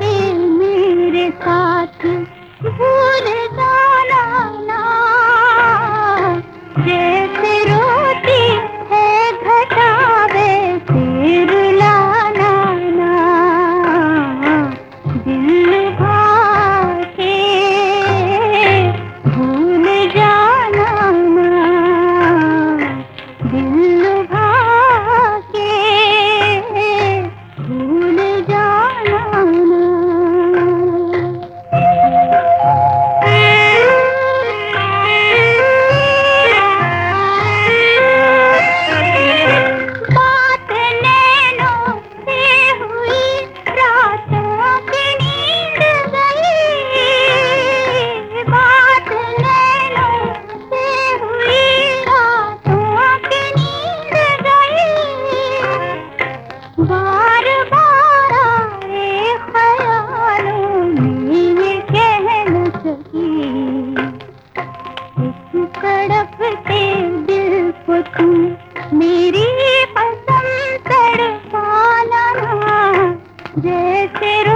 दिन मेरे साथ भूल जा तड़पते दिल को तू मेरी पसंद पाना जैसे घटा